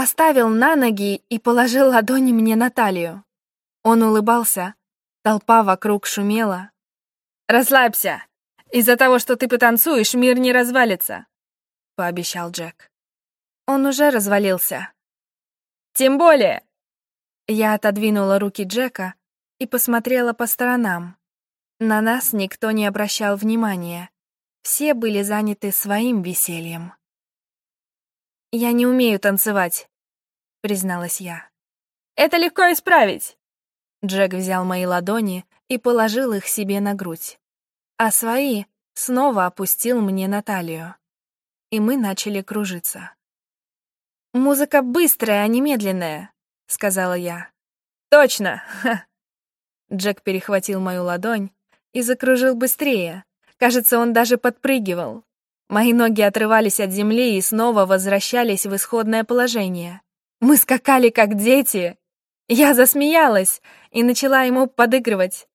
поставил на ноги и положил ладони мне на талию. Он улыбался, толпа вокруг шумела. «Расслабься! Из-за того, что ты потанцуешь, мир не развалится», — пообещал Джек. Он уже развалился. «Тем более!» Я отодвинула руки Джека и посмотрела по сторонам. На нас никто не обращал внимания. Все были заняты своим весельем. «Я не умею танцевать», — призналась я. «Это легко исправить!» Джек взял мои ладони и положил их себе на грудь, а свои снова опустил мне на талию. И мы начали кружиться. «Музыка быстрая, а не медленная», — сказала я. «Точно!» Джек перехватил мою ладонь и закружил быстрее. Кажется, он даже подпрыгивал. Мои ноги отрывались от земли и снова возвращались в исходное положение. Мы скакали как дети. Я засмеялась и начала ему подыгрывать.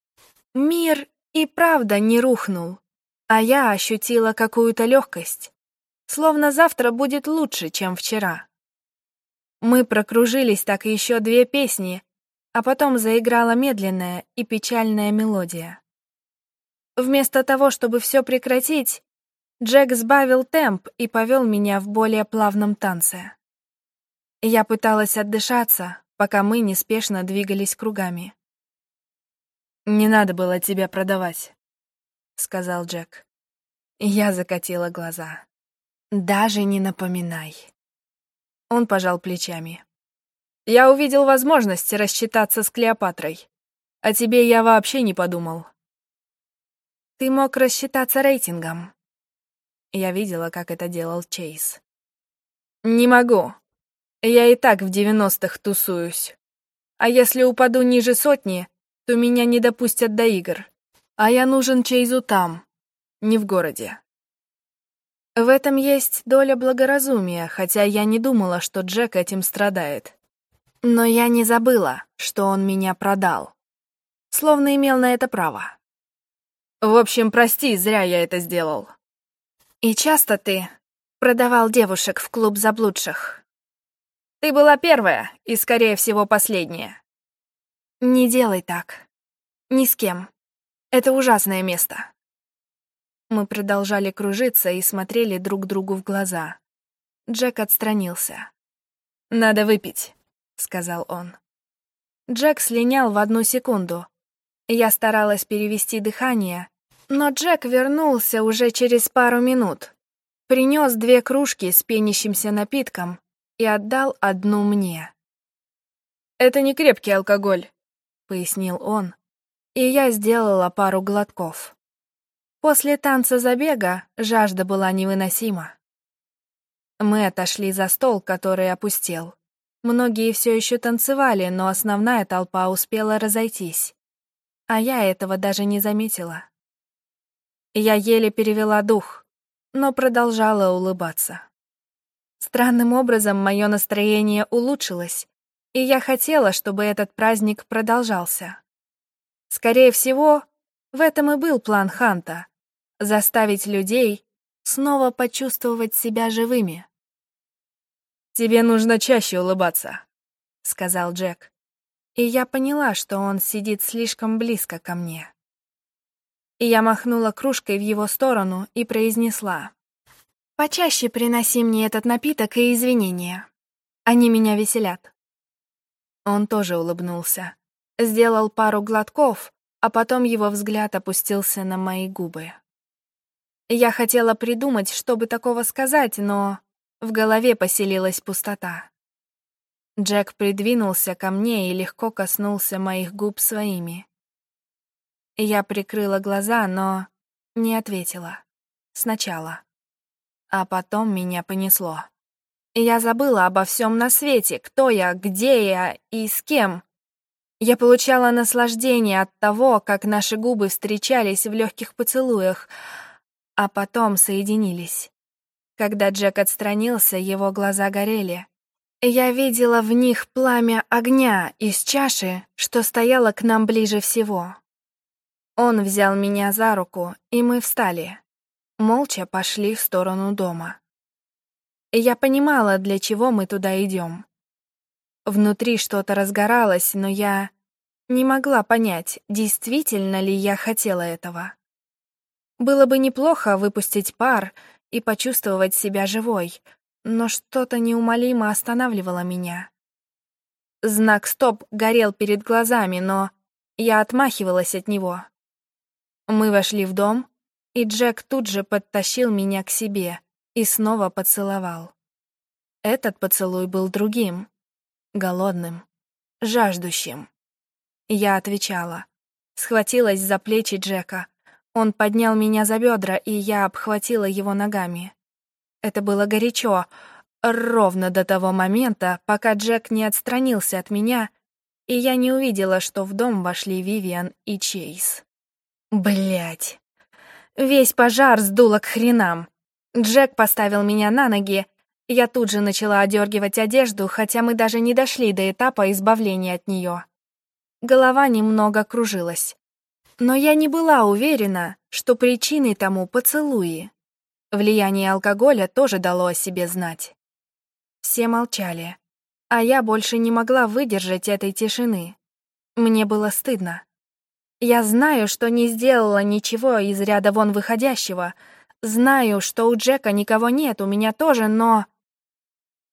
Мир и правда не рухнул, а я ощутила какую-то легкость, словно завтра будет лучше, чем вчера. Мы прокружились так еще две песни, а потом заиграла медленная и печальная мелодия. Вместо того, чтобы все прекратить, Джек сбавил темп и повел меня в более плавном танце. Я пыталась отдышаться, пока мы неспешно двигались кругами. «Не надо было тебя продавать», — сказал Джек. Я закатила глаза. «Даже не напоминай». Он пожал плечами. «Я увидел возможность рассчитаться с Клеопатрой. О тебе я вообще не подумал». «Ты мог рассчитаться рейтингом». Я видела, как это делал Чейз. «Не могу. Я и так в девяностых тусуюсь. А если упаду ниже сотни, то меня не допустят до игр. А я нужен Чейзу там, не в городе». В этом есть доля благоразумия, хотя я не думала, что Джек этим страдает. Но я не забыла, что он меня продал. Словно имел на это право. В общем, прости, зря я это сделал. И часто ты продавал девушек в клуб заблудших? Ты была первая и, скорее всего, последняя. Не делай так. Ни с кем. Это ужасное место. Мы продолжали кружиться и смотрели друг другу в глаза. Джек отстранился. «Надо выпить», — сказал он. Джек слинял в одну секунду. Я старалась перевести дыхание, но Джек вернулся уже через пару минут. Принес две кружки с пенящимся напитком и отдал одну мне. «Это не крепкий алкоголь», — пояснил он, и я сделала пару глотков. После танца забега жажда была невыносима. Мы отошли за стол, который опустел. Многие все еще танцевали, но основная толпа успела разойтись. А я этого даже не заметила. Я еле перевела дух, но продолжала улыбаться. Странным образом мое настроение улучшилось, и я хотела, чтобы этот праздник продолжался. Скорее всего, в этом и был план Ханта заставить людей снова почувствовать себя живыми. «Тебе нужно чаще улыбаться», — сказал Джек. И я поняла, что он сидит слишком близко ко мне. И я махнула кружкой в его сторону и произнесла. «Почаще приноси мне этот напиток и извинения. Они меня веселят». Он тоже улыбнулся. Сделал пару глотков, а потом его взгляд опустился на мои губы. Я хотела придумать, чтобы такого сказать, но в голове поселилась пустота. Джек придвинулся ко мне и легко коснулся моих губ своими. Я прикрыла глаза, но не ответила. Сначала. А потом меня понесло. Я забыла обо всем на свете, кто я, где я и с кем. Я получала наслаждение от того, как наши губы встречались в легких поцелуях — а потом соединились. Когда Джек отстранился, его глаза горели. Я видела в них пламя огня из чаши, что стояла к нам ближе всего. Он взял меня за руку, и мы встали. Молча пошли в сторону дома. Я понимала, для чего мы туда идем. Внутри что-то разгоралось, но я не могла понять, действительно ли я хотела этого. Было бы неплохо выпустить пар и почувствовать себя живой, но что-то неумолимо останавливало меня. Знак «Стоп» горел перед глазами, но я отмахивалась от него. Мы вошли в дом, и Джек тут же подтащил меня к себе и снова поцеловал. Этот поцелуй был другим, голодным, жаждущим. Я отвечала. Схватилась за плечи Джека. Он поднял меня за бедра, и я обхватила его ногами. Это было горячо, ровно до того момента, пока Джек не отстранился от меня, и я не увидела, что в дом вошли Вивиан и Чейз. Блять. Весь пожар сдуло к хренам. Джек поставил меня на ноги, я тут же начала одергивать одежду, хотя мы даже не дошли до этапа избавления от нее. Голова немного кружилась. Но я не была уверена, что причиной тому поцелуи. Влияние алкоголя тоже дало о себе знать. Все молчали, а я больше не могла выдержать этой тишины. Мне было стыдно. Я знаю, что не сделала ничего из ряда вон выходящего. Знаю, что у Джека никого нет, у меня тоже, но...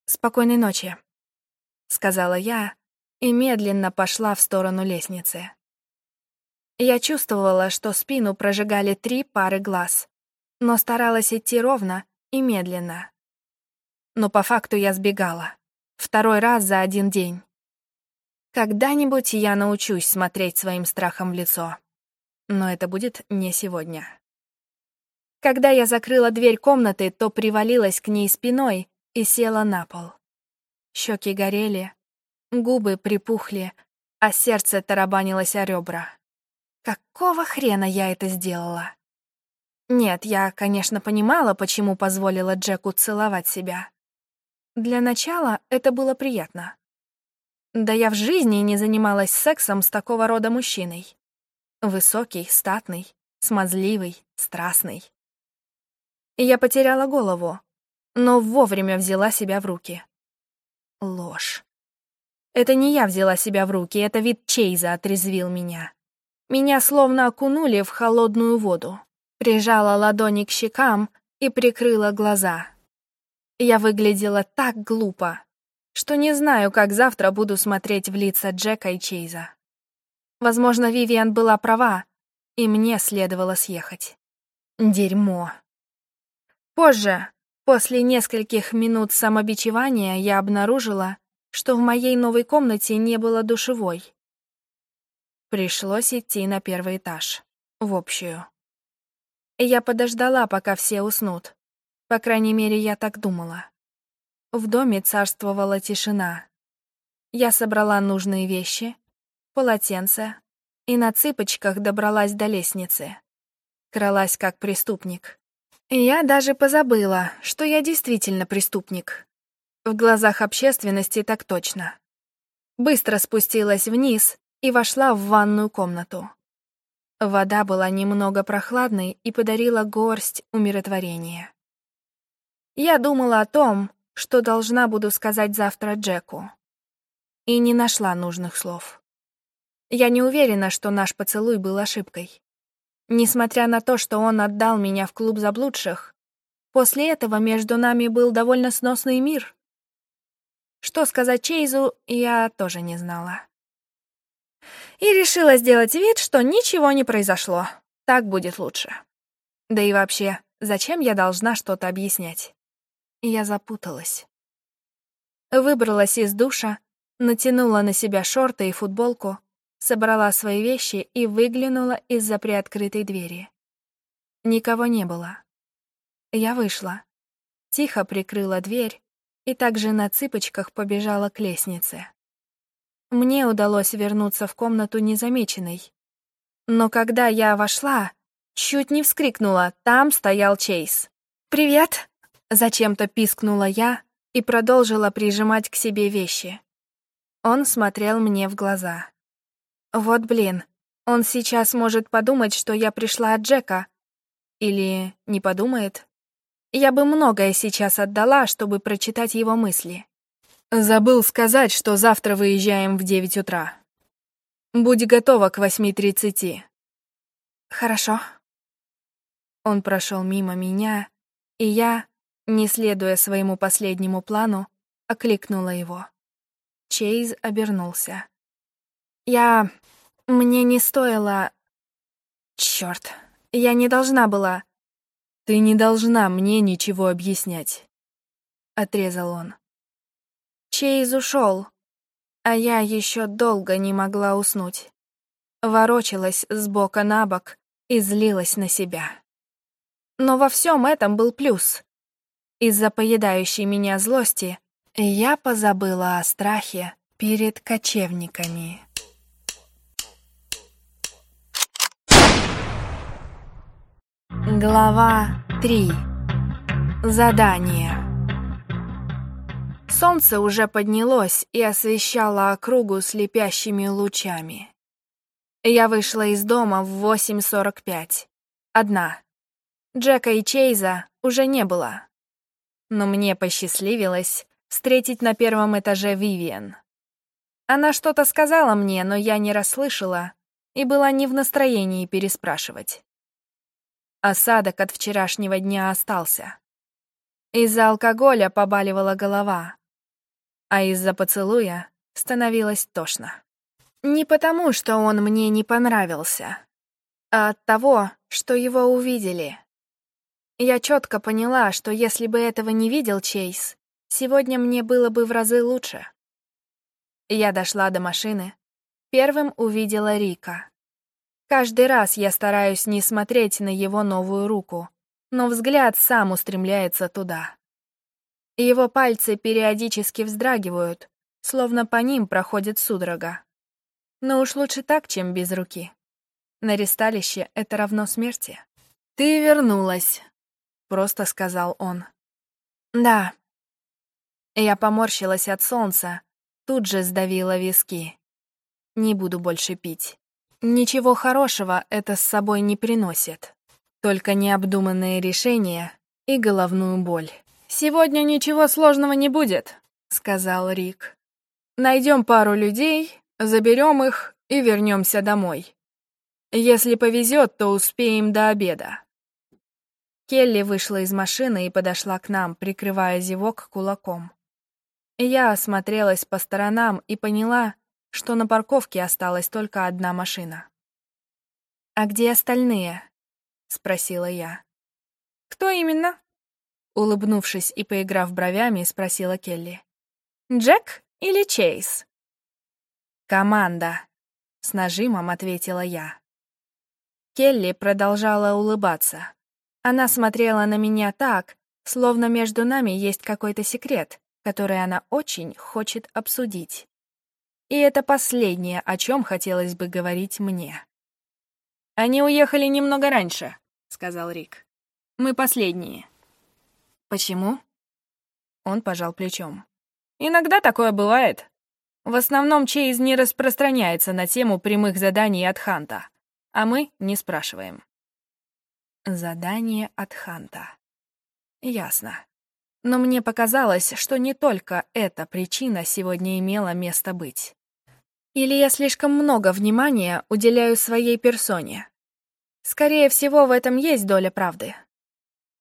«Спокойной ночи», — сказала я и медленно пошла в сторону лестницы. Я чувствовала, что спину прожигали три пары глаз, но старалась идти ровно и медленно. Но по факту я сбегала. Второй раз за один день. Когда-нибудь я научусь смотреть своим страхом в лицо. Но это будет не сегодня. Когда я закрыла дверь комнаты, то привалилась к ней спиной и села на пол. Щеки горели, губы припухли, а сердце тарабанилось о ребра. Какого хрена я это сделала? Нет, я, конечно, понимала, почему позволила Джеку целовать себя. Для начала это было приятно. Да я в жизни не занималась сексом с такого рода мужчиной. Высокий, статный, смазливый, страстный. Я потеряла голову, но вовремя взяла себя в руки. Ложь. Это не я взяла себя в руки, это вид Чейза отрезвил меня. Меня словно окунули в холодную воду. Прижала ладони к щекам и прикрыла глаза. Я выглядела так глупо, что не знаю, как завтра буду смотреть в лица Джека и Чейза. Возможно, Вивиан была права, и мне следовало съехать. Дерьмо. Позже, После нескольких минут самобичевания я обнаружила, что в моей новой комнате не было душевой. Пришлось идти на первый этаж, в общую. Я подождала, пока все уснут. По крайней мере, я так думала. В доме царствовала тишина. Я собрала нужные вещи, полотенце и на цыпочках добралась до лестницы. Кралась как преступник. Я даже позабыла, что я действительно преступник. В глазах общественности так точно. Быстро спустилась вниз и вошла в ванную комнату. Вода была немного прохладной и подарила горсть умиротворения. Я думала о том, что должна буду сказать завтра Джеку. И не нашла нужных слов. Я не уверена, что наш поцелуй был ошибкой. Несмотря на то, что он отдал меня в клуб заблудших, после этого между нами был довольно сносный мир. Что сказать Чейзу, я тоже не знала. И решила сделать вид, что ничего не произошло. Так будет лучше. Да и вообще, зачем я должна что-то объяснять? Я запуталась. Выбралась из душа, натянула на себя шорты и футболку, собрала свои вещи и выглянула из-за приоткрытой двери. Никого не было. Я вышла, тихо прикрыла дверь и также на цыпочках побежала к лестнице. Мне удалось вернуться в комнату незамеченной. Но когда я вошла, чуть не вскрикнула, там стоял Чейз. «Привет!» — зачем-то пискнула я и продолжила прижимать к себе вещи. Он смотрел мне в глаза. Вот блин, он сейчас может подумать, что я пришла от Джека. Или не подумает. Я бы многое сейчас отдала, чтобы прочитать его мысли. Забыл сказать, что завтра выезжаем в девять утра. Будь готова к восьми тридцати. Хорошо. Он прошел мимо меня, и я, не следуя своему последнему плану, окликнула его. Чейз обернулся. Я... Мне не стоило... Чёрт, я не должна была... Ты не должна мне ничего объяснять. Отрезал он. Чейз ушел, а я еще долго не могла уснуть. Ворочалась с бока на бок и злилась на себя. Но во всем этом был плюс. Из-за поедающей меня злости я позабыла о страхе перед кочевниками. Глава 3. Задание. Солнце уже поднялось и освещало округу слепящими лучами. Я вышла из дома в 8.45. Одна. Джека и Чейза уже не было. Но мне посчастливилось встретить на первом этаже Вивиан. Она что-то сказала мне, но я не расслышала и была не в настроении переспрашивать. Осадок от вчерашнего дня остался. Из-за алкоголя побаливала голова, а из-за поцелуя становилось тошно. Не потому, что он мне не понравился, а от того, что его увидели. Я четко поняла, что если бы этого не видел Чейз, сегодня мне было бы в разы лучше. Я дошла до машины. Первым увидела Рика. Каждый раз я стараюсь не смотреть на его новую руку, но взгляд сам устремляется туда. Его пальцы периодически вздрагивают, словно по ним проходит судорога. Но уж лучше так, чем без руки. На ресталище это равно смерти. «Ты вернулась», — просто сказал он. «Да». Я поморщилась от солнца, тут же сдавила виски. Не буду больше пить. Ничего хорошего это с собой не приносит. Только необдуманные решения и головную боль. «Сегодня ничего сложного не будет», — сказал Рик. «Найдем пару людей, заберем их и вернемся домой. Если повезет, то успеем до обеда». Келли вышла из машины и подошла к нам, прикрывая зевок кулаком. Я осмотрелась по сторонам и поняла, что на парковке осталась только одна машина. «А где остальные?» — спросила я. «Кто именно?» Улыбнувшись и поиграв бровями, спросила Келли. «Джек или Чейз?» «Команда», — с нажимом ответила я. Келли продолжала улыбаться. Она смотрела на меня так, словно между нами есть какой-то секрет, который она очень хочет обсудить. И это последнее, о чем хотелось бы говорить мне. «Они уехали немного раньше», — сказал Рик. «Мы последние». «Почему?» Он пожал плечом. «Иногда такое бывает. В основном Чейз не распространяется на тему прямых заданий от Ханта, а мы не спрашиваем». Задание от Ханта. Ясно. Но мне показалось, что не только эта причина сегодня имела место быть. Или я слишком много внимания уделяю своей персоне. Скорее всего, в этом есть доля правды.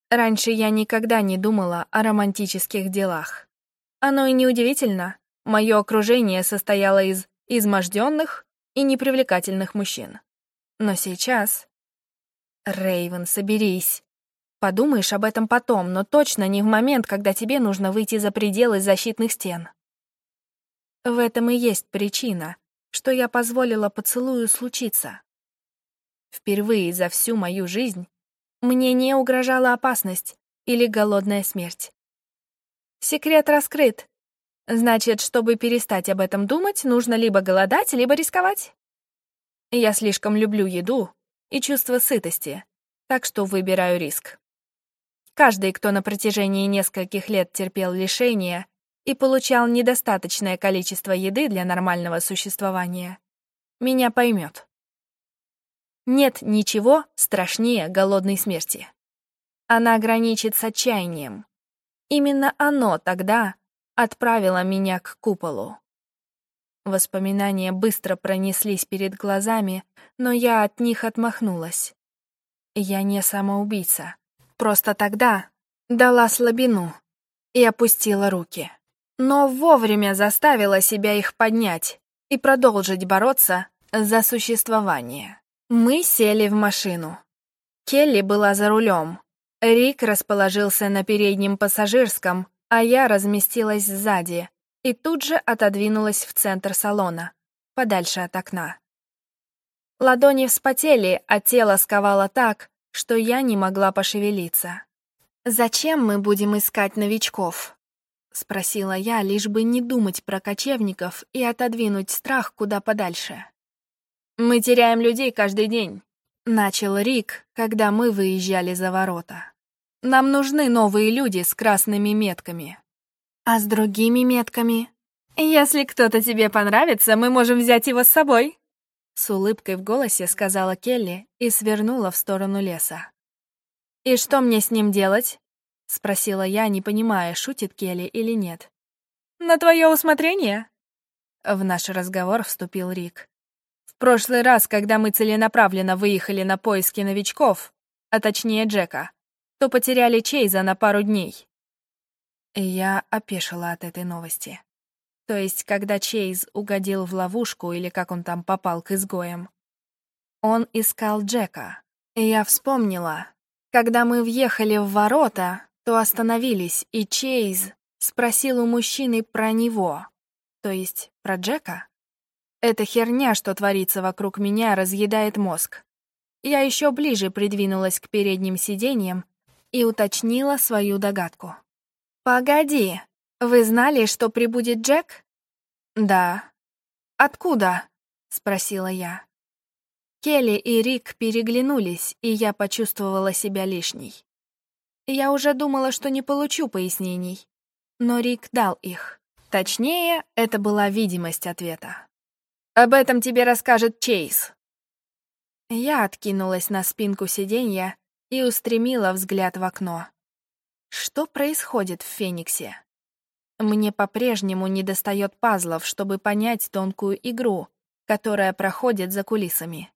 Раньше я никогда не думала о романтических делах. Оно и неудивительно. Мое окружение состояло из изможденных и непривлекательных мужчин. Но сейчас... Рейвен, соберись. Подумаешь об этом потом, но точно не в момент, когда тебе нужно выйти за пределы защитных стен. В этом и есть причина, что я позволила поцелую случиться. Впервые за всю мою жизнь мне не угрожала опасность или голодная смерть. Секрет раскрыт. Значит, чтобы перестать об этом думать, нужно либо голодать, либо рисковать. Я слишком люблю еду и чувство сытости, так что выбираю риск. Каждый, кто на протяжении нескольких лет терпел лишения и получал недостаточное количество еды для нормального существования, меня поймет. Нет ничего страшнее голодной смерти. Она граничит с отчаянием. Именно оно тогда отправила меня к куполу. Воспоминания быстро пронеслись перед глазами, но я от них отмахнулась. Я не самоубийца. Просто тогда дала слабину и опустила руки. Но вовремя заставила себя их поднять и продолжить бороться за существование. Мы сели в машину. Келли была за рулем. Рик расположился на переднем пассажирском, а я разместилась сзади и тут же отодвинулась в центр салона, подальше от окна. Ладони вспотели, а тело сковало так, что я не могла пошевелиться. «Зачем мы будем искать новичков?» — спросила я, лишь бы не думать про кочевников и отодвинуть страх куда подальше. «Мы теряем людей каждый день», — начал Рик, когда мы выезжали за ворота. «Нам нужны новые люди с красными метками». «А с другими метками?» «Если кто-то тебе понравится, мы можем взять его с собой», с улыбкой в голосе сказала Келли и свернула в сторону леса. «И что мне с ним делать?» — спросила я, не понимая, шутит Келли или нет. «На твое усмотрение?» В наш разговор вступил Рик. «В прошлый раз, когда мы целенаправленно выехали на поиски новичков, а точнее Джека, то потеряли Чейза на пару дней». И я опешила от этой новости. То есть, когда Чейз угодил в ловушку или как он там попал к изгоям. Он искал Джека. И я вспомнила, когда мы въехали в ворота, то остановились, и Чейз спросил у мужчины про него, то есть про Джека. Эта херня, что творится вокруг меня, разъедает мозг. Я еще ближе придвинулась к передним сиденьям и уточнила свою догадку. «Погоди, вы знали, что прибудет Джек?» «Да». «Откуда?» — спросила я. Келли и Рик переглянулись, и я почувствовала себя лишней. Я уже думала, что не получу пояснений, но Рик дал их. Точнее, это была видимость ответа. «Об этом тебе расскажет Чейз». Я откинулась на спинку сиденья и устремила взгляд в окно. Что происходит в Фениксе? Мне по-прежнему недостает пазлов, чтобы понять тонкую игру, которая проходит за кулисами.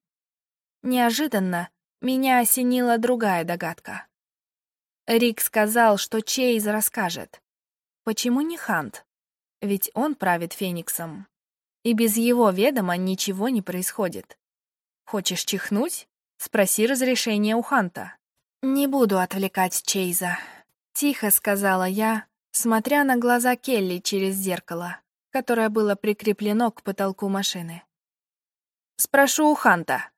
Неожиданно меня осенила другая догадка. Рик сказал, что Чейз расскажет. Почему не Хант? Ведь он правит Фениксом. И без его ведома ничего не происходит. Хочешь чихнуть? Спроси разрешения у Ханта. Не буду отвлекать Чейза. Тихо сказала я, смотря на глаза Келли через зеркало, которое было прикреплено к потолку машины. «Спрошу у Ханта».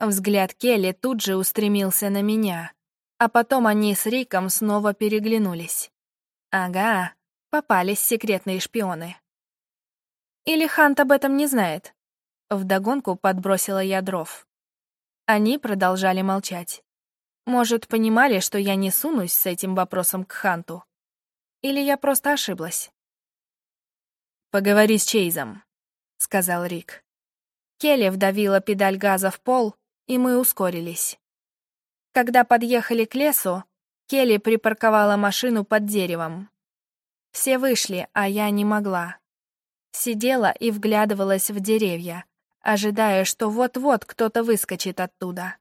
Взгляд Келли тут же устремился на меня, а потом они с Риком снова переглянулись. Ага, попались секретные шпионы. Или Хант об этом не знает? Вдогонку подбросила я дров. Они продолжали молчать. Может, понимали, что я не сунусь с этим вопросом к Ханту? Или я просто ошиблась? «Поговори с Чейзом», — сказал Рик. Келли вдавила педаль газа в пол, и мы ускорились. Когда подъехали к лесу, Келли припарковала машину под деревом. Все вышли, а я не могла. Сидела и вглядывалась в деревья, ожидая, что вот-вот кто-то выскочит оттуда.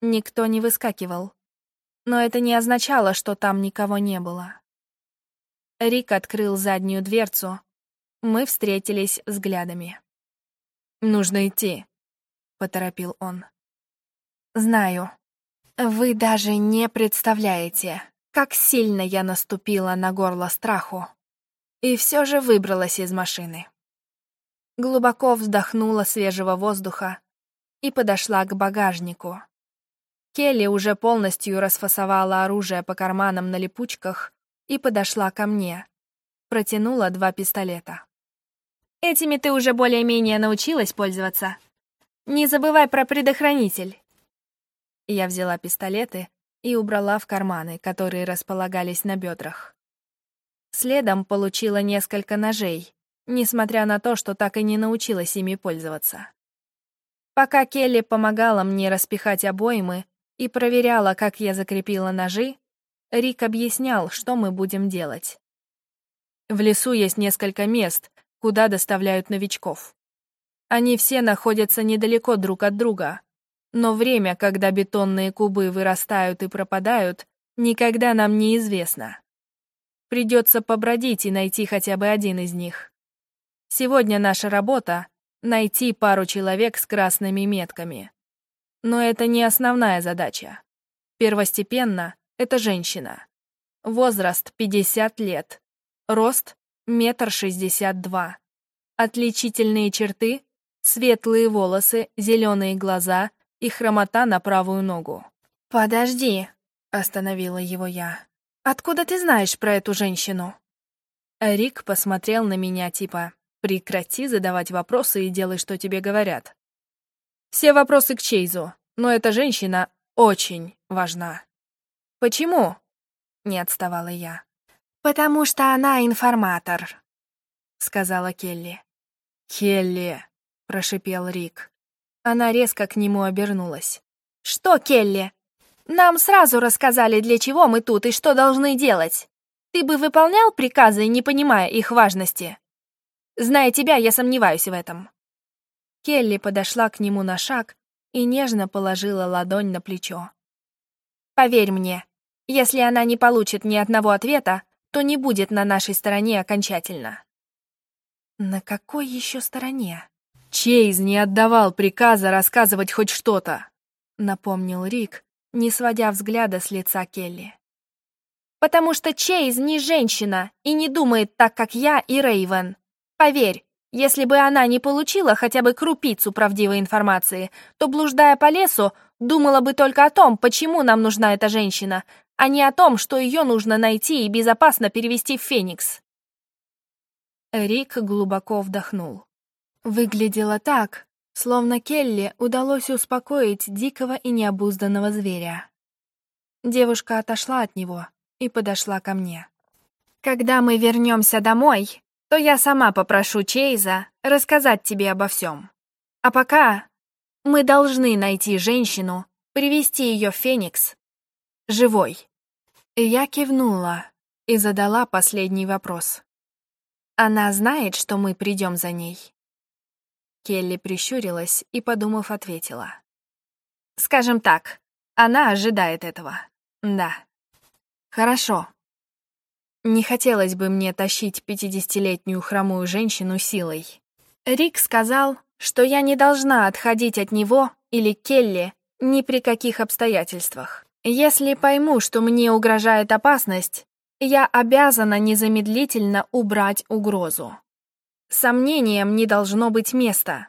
Никто не выскакивал. Но это не означало, что там никого не было. Рик открыл заднюю дверцу. Мы встретились взглядами. «Нужно идти», — поторопил он. «Знаю. Вы даже не представляете, как сильно я наступила на горло страху. И все же выбралась из машины. Глубоко вздохнула свежего воздуха и подошла к багажнику. Келли уже полностью расфасовала оружие по карманам на липучках и подошла ко мне. Протянула два пистолета. «Этими ты уже более-менее научилась пользоваться. Не забывай про предохранитель». Я взяла пистолеты и убрала в карманы, которые располагались на бедрах. Следом получила несколько ножей, несмотря на то, что так и не научилась ими пользоваться. Пока Келли помогала мне распихать обоймы, и проверяла, как я закрепила ножи, Рик объяснял, что мы будем делать. В лесу есть несколько мест, куда доставляют новичков. Они все находятся недалеко друг от друга, но время, когда бетонные кубы вырастают и пропадают, никогда нам не известно. Придется побродить и найти хотя бы один из них. Сегодня наша работа — найти пару человек с красными метками. Но это не основная задача. Первостепенно — это женщина. Возраст — 50 лет. Рост — метр шестьдесят два. Отличительные черты — светлые волосы, зеленые глаза и хромота на правую ногу. «Подожди», — остановила его я. «Откуда ты знаешь про эту женщину?» Рик посмотрел на меня типа «Прекрати задавать вопросы и делай, что тебе говорят». Все вопросы к Чейзу, но эта женщина очень важна. «Почему?» — не отставала я. «Потому что она информатор», — сказала Келли. «Келли», — прошипел Рик. Она резко к нему обернулась. «Что, Келли? Нам сразу рассказали, для чего мы тут и что должны делать. Ты бы выполнял приказы, не понимая их важности? Зная тебя, я сомневаюсь в этом». Келли подошла к нему на шаг и нежно положила ладонь на плечо. «Поверь мне, если она не получит ни одного ответа, то не будет на нашей стороне окончательно». «На какой еще стороне?» Чейз не отдавал приказа рассказывать хоть что-то, напомнил Рик, не сводя взгляда с лица Келли. Потому что Чейз не женщина и не думает так, как я и Рейвен. Поверь, если бы она не получила хотя бы крупицу правдивой информации, то, блуждая по лесу, думала бы только о том, почему нам нужна эта женщина, а не о том, что ее нужно найти и безопасно перевести в Феникс. Рик глубоко вдохнул. Выглядело так, словно Келли удалось успокоить дикого и необузданного зверя. Девушка отошла от него и подошла ко мне. «Когда мы вернемся домой, то я сама попрошу Чейза рассказать тебе обо всем. А пока мы должны найти женщину, привести ее в Феникс живой». Я кивнула и задала последний вопрос. «Она знает, что мы придем за ней?» Келли прищурилась и, подумав, ответила. «Скажем так, она ожидает этого. Да». «Хорошо. Не хотелось бы мне тащить пятидесятилетнюю хромую женщину силой». Рик сказал, что я не должна отходить от него или Келли ни при каких обстоятельствах. Если пойму, что мне угрожает опасность, я обязана незамедлительно убрать угрозу. Сомнениям не должно быть места.